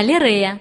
галерея.